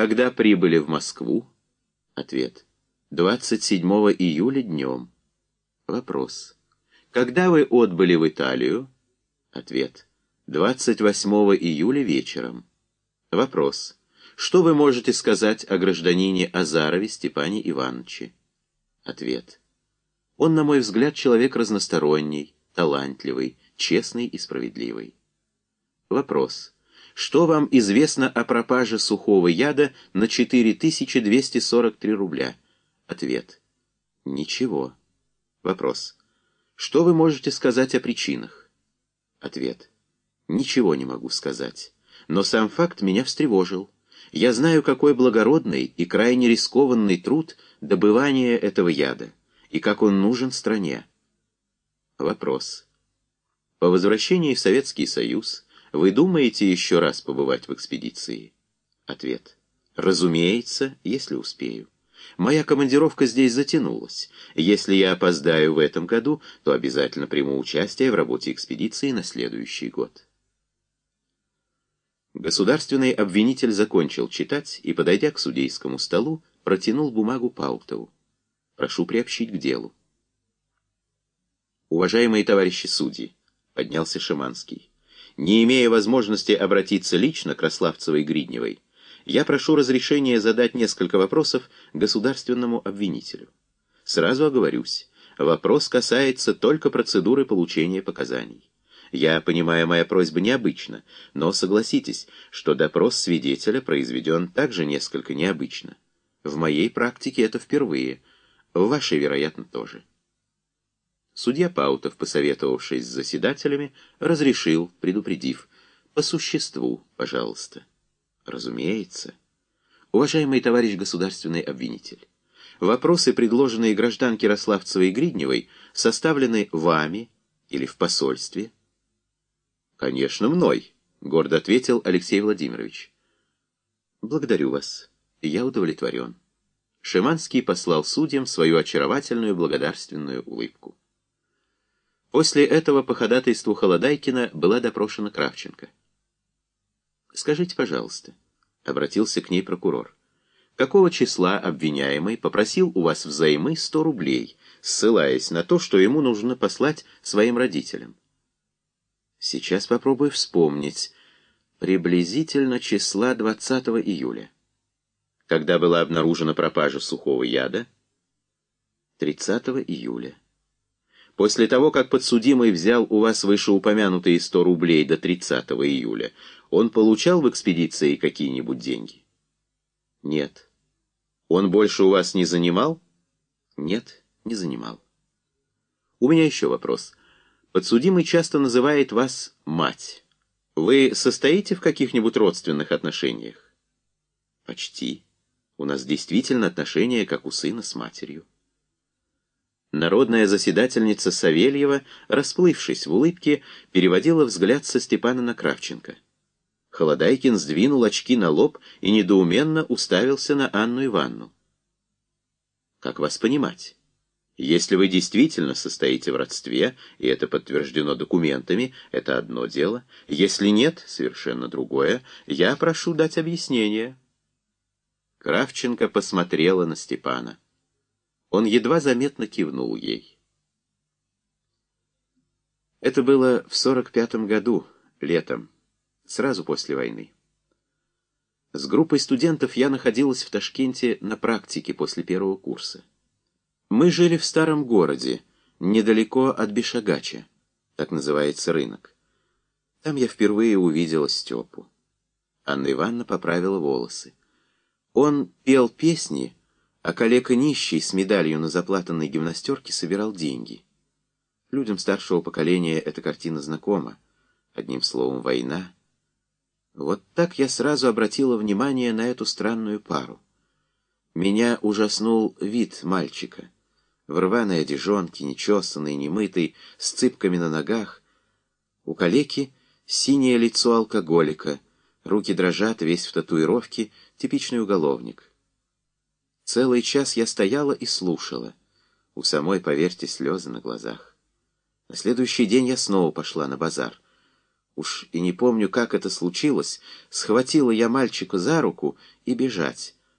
Когда прибыли в Москву? Ответ. 27 июля днем. Вопрос. Когда вы отбыли в Италию? Ответ. 28 июля вечером. Вопрос. Что вы можете сказать о гражданине Азарове Степане Ивановиче? Ответ. Он, на мой взгляд, человек разносторонний, талантливый, честный и справедливый. Вопрос. Что вам известно о пропаже сухого яда на 4243 рубля? Ответ. Ничего. Вопрос. Что вы можете сказать о причинах? Ответ. Ничего не могу сказать. Но сам факт меня встревожил. Я знаю, какой благородный и крайне рискованный труд добывания этого яда, и как он нужен стране. Вопрос. По возвращении в Советский Союз вы думаете еще раз побывать в экспедиции? Ответ. Разумеется, если успею. Моя командировка здесь затянулась. Если я опоздаю в этом году, то обязательно приму участие в работе экспедиции на следующий год. Государственный обвинитель закончил читать и, подойдя к судейскому столу, протянул бумагу Пауктову. «Прошу приобщить к делу». «Уважаемые товарищи судьи», — поднялся Шиманский, «не имея возможности обратиться лично к Рославцевой Гридневой, я прошу разрешения задать несколько вопросов государственному обвинителю. Сразу оговорюсь, вопрос касается только процедуры получения показаний. Я понимаю, моя просьба необычна, но согласитесь, что допрос свидетеля произведен также несколько необычно. В моей практике это впервые, в вашей, вероятно, тоже. Судья Паутов, посоветовавшись с заседателями, разрешил, предупредив, «По существу, пожалуйста». «Разумеется». Уважаемый товарищ государственный обвинитель, вопросы, предложенные гражданке Рославцевой и Гридневой, составлены вами или в посольстве, «Конечно, мной», — гордо ответил Алексей Владимирович. «Благодарю вас. Я удовлетворен». Шиманский послал судьям свою очаровательную благодарственную улыбку. После этого по ходатайству Холодайкина была допрошена Кравченко. «Скажите, пожалуйста», — обратился к ней прокурор, «какого числа обвиняемый попросил у вас взаймы 100 рублей, ссылаясь на то, что ему нужно послать своим родителям?» Сейчас попробую вспомнить. Приблизительно числа 20 июля. Когда была обнаружена пропажа сухого яда? 30 июля. После того, как подсудимый взял у вас вышеупомянутые 100 рублей до 30 июля, он получал в экспедиции какие-нибудь деньги? Нет. Он больше у вас не занимал? Нет, не занимал. У меня еще вопрос. Подсудимый часто называет вас «мать». Вы состоите в каких-нибудь родственных отношениях? Почти. У нас действительно отношения, как у сына с матерью. Народная заседательница Савельева, расплывшись в улыбке, переводила взгляд со Степана на Кравченко. Холодайкин сдвинул очки на лоб и недоуменно уставился на Анну Ивановну. «Как вас понимать?» Если вы действительно состоите в родстве, и это подтверждено документами, это одно дело. Если нет, совершенно другое. Я прошу дать объяснение. Кравченко посмотрела на Степана. Он едва заметно кивнул ей. Это было в сорок пятом году, летом, сразу после войны. С группой студентов я находилась в Ташкенте на практике после первого курса. Мы жили в старом городе, недалеко от Бешагача, так называется рынок. Там я впервые увидела Степу. Анна Ивановна поправила волосы. Он пел песни, а коллега нищий с медалью на заплатанной гимнастерке собирал деньги. Людям старшего поколения эта картина знакома. Одним словом, война. Вот так я сразу обратила внимание на эту странную пару. Меня ужаснул вид мальчика — в рваной одежонке, нечесанный, немытый, с цыпками на ногах. У калеки синее лицо алкоголика, руки дрожат, весь в татуировке, типичный уголовник. Целый час я стояла и слушала. У самой, поверьте, слезы на глазах. На следующий день я снова пошла на базар. уж и не помню, как это случилось, схватила я мальчика за руку и бежать.